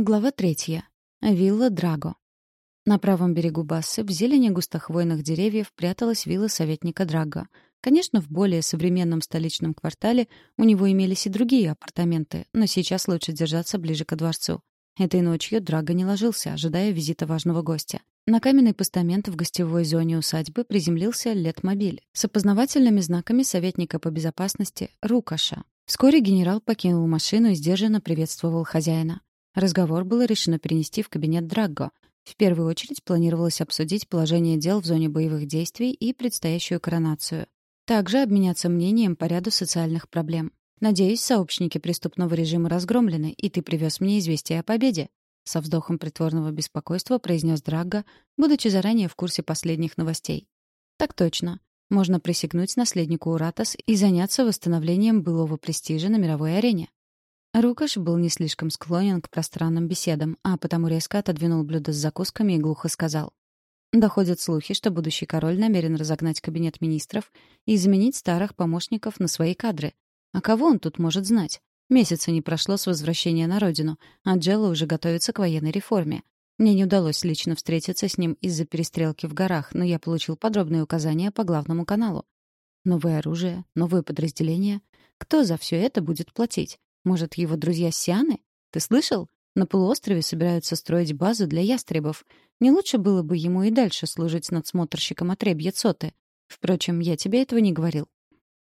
Глава третья. Вилла Драго. На правом берегу Бассы, в зелени густохвойных деревьев, пряталась вилла советника Драго. Конечно, в более современном столичном квартале у него имелись и другие апартаменты, но сейчас лучше держаться ближе к дворцу. Этой ночью Драго не ложился, ожидая визита важного гостя. На каменный постамент в гостевой зоне усадьбы приземлился летмобиль с опознавательными знаками советника по безопасности Рукаша. Вскоре генерал покинул машину и сдержанно приветствовал хозяина. Разговор было решено перенести в кабинет Драгго. В первую очередь планировалось обсудить положение дел в зоне боевых действий и предстоящую коронацию. Также обменяться мнением по ряду социальных проблем. «Надеюсь, сообщники преступного режима разгромлены, и ты привез мне известие о победе», со вздохом притворного беспокойства произнес Драгго, будучи заранее в курсе последних новостей. «Так точно. Можно присягнуть наследнику Уратас и заняться восстановлением былого престижа на мировой арене. Рукаш был не слишком склонен к пространным беседам, а потому резко отодвинул блюдо с закусками и глухо сказал. Доходят слухи, что будущий король намерен разогнать кабинет министров и заменить старых помощников на свои кадры. А кого он тут может знать? Месяца не прошло с возвращения на родину, а Джелла уже готовится к военной реформе. Мне не удалось лично встретиться с ним из-за перестрелки в горах, но я получил подробные указания по главному каналу. Новое оружие, новые подразделения. Кто за все это будет платить? Может, его друзья Сианы? Ты слышал? На полуострове собираются строить базу для ястребов. Не лучше было бы ему и дальше служить надсмотрщиком отребья Цоты. Впрочем, я тебе этого не говорил.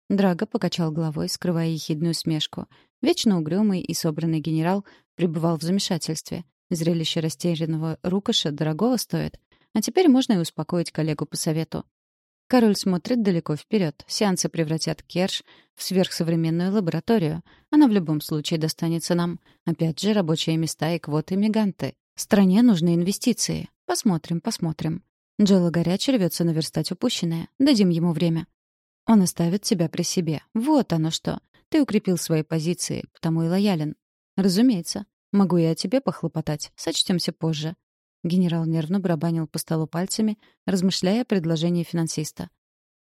Драго покачал головой, скрывая ехидную смешку. Вечно угрюмый и собранный генерал пребывал в замешательстве. Зрелище растерянного рукоша дорогого стоит. А теперь можно и успокоить коллегу по совету. Король смотрит далеко вперед. Сеансы превратят Керш в сверхсовременную лабораторию. Она в любом случае достанется нам. Опять же, рабочие места и квоты миганты. Стране нужны инвестиции. Посмотрим, посмотрим. Джелла горячо рвется наверстать упущенное. Дадим ему время. Он оставит тебя при себе. Вот оно что. Ты укрепил свои позиции, потому и лоялен. Разумеется. Могу я тебе похлопотать. Сочтемся позже. Генерал нервно барабанил по столу пальцами, размышляя о предложении финансиста.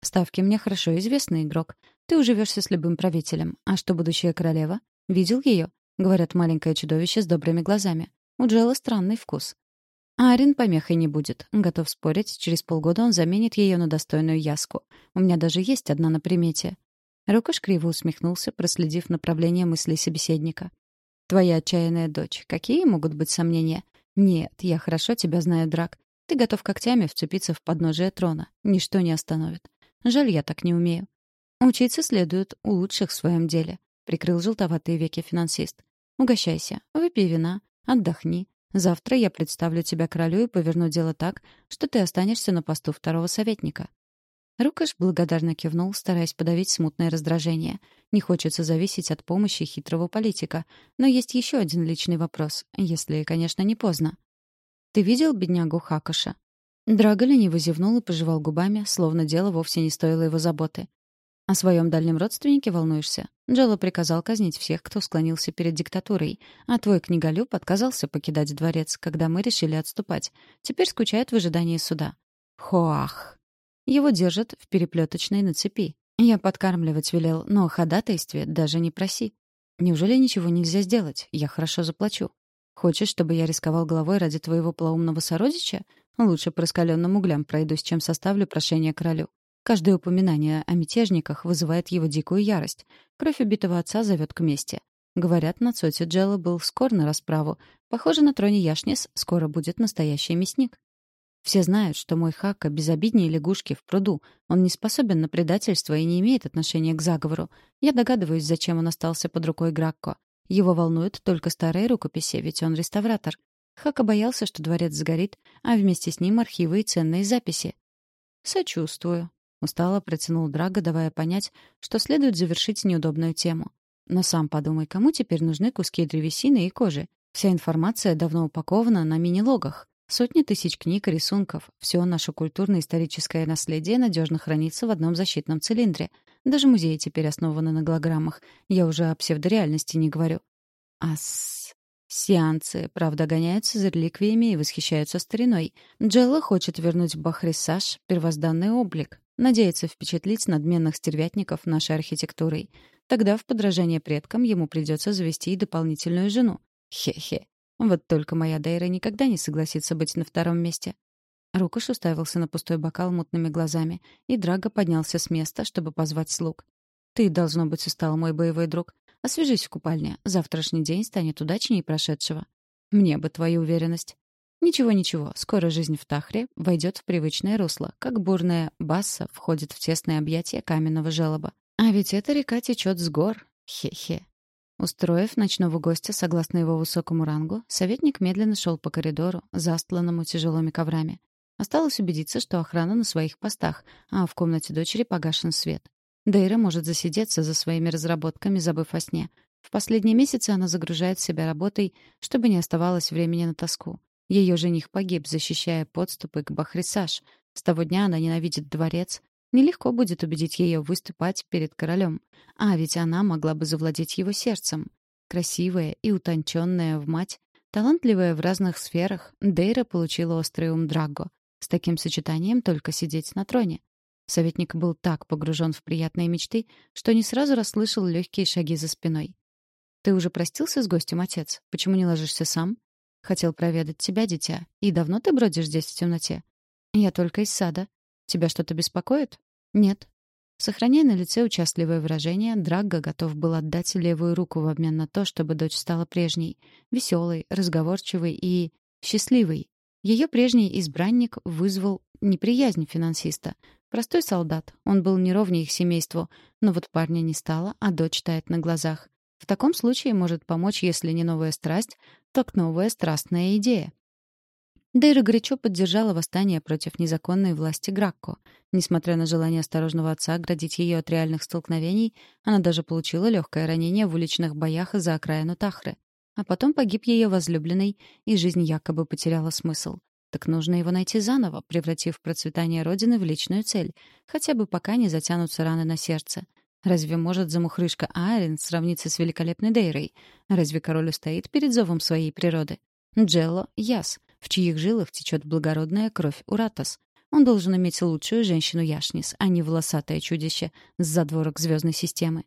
«Ставки мне хорошо известный игрок. Ты уживешься с любым правителем. А что будущая королева? Видел ее? Говорят, маленькое чудовище с добрыми глазами. У Джелла странный вкус. Арин помехой не будет. Готов спорить, через полгода он заменит ее на достойную яску. У меня даже есть одна на примете». Рукаш криво усмехнулся, проследив направление мыслей собеседника. «Твоя отчаянная дочь. Какие могут быть сомнения? «Нет, я хорошо тебя знаю, Драк. Ты готов когтями вцепиться в подножие трона. Ничто не остановит. Жаль, я так не умею. Учиться следует у лучших в своем деле», — прикрыл желтоватые веки финансист. «Угощайся, выпей вина, отдохни. Завтра я представлю тебя королю и поверну дело так, что ты останешься на посту второго советника. Рукаш благодарно кивнул, стараясь подавить смутное раздражение. Не хочется зависеть от помощи хитрого политика. Но есть еще один личный вопрос, если, конечно, не поздно. «Ты видел беднягу Хакоша?» Драго лениво зевнул и пожевал губами, словно дело вовсе не стоило его заботы. «О своем дальнем родственнике волнуешься?» Джелло приказал казнить всех, кто склонился перед диктатурой, а твой книголюб отказался покидать дворец, когда мы решили отступать. Теперь скучает в ожидании суда. Хоах! Его держат в переплеточной на цепи. Я подкармливать велел, но о ходатайстве даже не проси. Неужели ничего нельзя сделать? Я хорошо заплачу. Хочешь, чтобы я рисковал головой ради твоего полоумного сородича? Лучше по раскаленным углям пройдусь, чем составлю прошение королю. Каждое упоминание о мятежниках вызывает его дикую ярость. Кровь убитого отца зовет к мести. Говорят, на Цоте Джелла был скор на расправу. Похоже, на троне Яшнис скоро будет настоящий мясник. Все знают, что мой Хака безобиднее лягушки в пруду. Он не способен на предательство и не имеет отношения к заговору. Я догадываюсь, зачем он остался под рукой Гракко. Его волнуют только старые рукописи, ведь он реставратор. Хака боялся, что дворец сгорит, а вместе с ним архивы и ценные записи. «Сочувствую», — устало протянул Драго, давая понять, что следует завершить неудобную тему. «Но сам подумай, кому теперь нужны куски древесины и кожи? Вся информация давно упакована на мини-логах. Сотни тысяч книг и рисунков. Все наше культурно-историческое наследие надежно хранится в одном защитном цилиндре. Даже музеи теперь основаны на голограммах. Я уже о псевдореальности не говорю. А с... Сеансы, правда, гоняются за реликвиями и восхищаются стариной. Джелла хочет вернуть Бахрисаж первозданный облик. Надеется впечатлить надменных стервятников нашей архитектурой. Тогда в подражание предкам ему придется завести и дополнительную жену. Хе-хе. Вот только моя Дейра никогда не согласится быть на втором месте. Рукаш уставился на пустой бокал мутными глазами, и Драго поднялся с места, чтобы позвать слуг. «Ты, должно быть, устал, мой боевой друг. Освежись в купальне. Завтрашний день станет удачнее прошедшего. Мне бы твою уверенность. Ничего-ничего, скоро жизнь в Тахре войдет в привычное русло, как бурная басса входит в тесное объятие каменного желоба. А ведь эта река течет с гор. Хе-хе. Устроив ночного гостя согласно его высокому рангу, советник медленно шел по коридору, застланному тяжелыми коврами. Осталось убедиться, что охрана на своих постах, а в комнате дочери погашен свет. Дейра может засидеться за своими разработками, забыв о сне. В последние месяцы она загружает себя работой, чтобы не оставалось времени на тоску. Ее жених погиб, защищая подступы к Бахрисаш. С того дня она ненавидит дворец, Нелегко будет убедить ее выступать перед королем. А ведь она могла бы завладеть его сердцем. Красивая и утонченная в мать, талантливая в разных сферах, Дейра получила острый ум Драго. С таким сочетанием только сидеть на троне. Советник был так погружен в приятные мечты, что не сразу расслышал легкие шаги за спиной. «Ты уже простился с гостем, отец? Почему не ложишься сам?» «Хотел проведать тебя, дитя. И давно ты бродишь здесь в темноте?» «Я только из сада. Тебя что-то беспокоит?» «Нет». Сохраняя на лице участливое выражение, Драгго готов был отдать левую руку в обмен на то, чтобы дочь стала прежней, веселой, разговорчивой и счастливой. Ее прежний избранник вызвал неприязнь финансиста. Простой солдат, он был неровнее их семейству, но вот парня не стало, а дочь тает на глазах. В таком случае может помочь, если не новая страсть, так новая страстная идея. Дейра горячо поддержала восстание против незаконной власти Гракко. Несмотря на желание осторожного отца оградить ее от реальных столкновений, она даже получила легкое ранение в уличных боях за окраину Тахры. А потом погиб ее возлюбленный, и жизнь якобы потеряла смысл. Так нужно его найти заново, превратив процветание Родины в личную цель, хотя бы пока не затянутся раны на сердце. Разве может замухрышка Аарин сравниться с великолепной Дейрой? Разве король устоит перед зовом своей природы? Джелло — Яс — в чьих жилах течет благородная кровь Уратос. Он должен иметь лучшую женщину Яшнис, а не волосатое чудище с задворок звездной системы.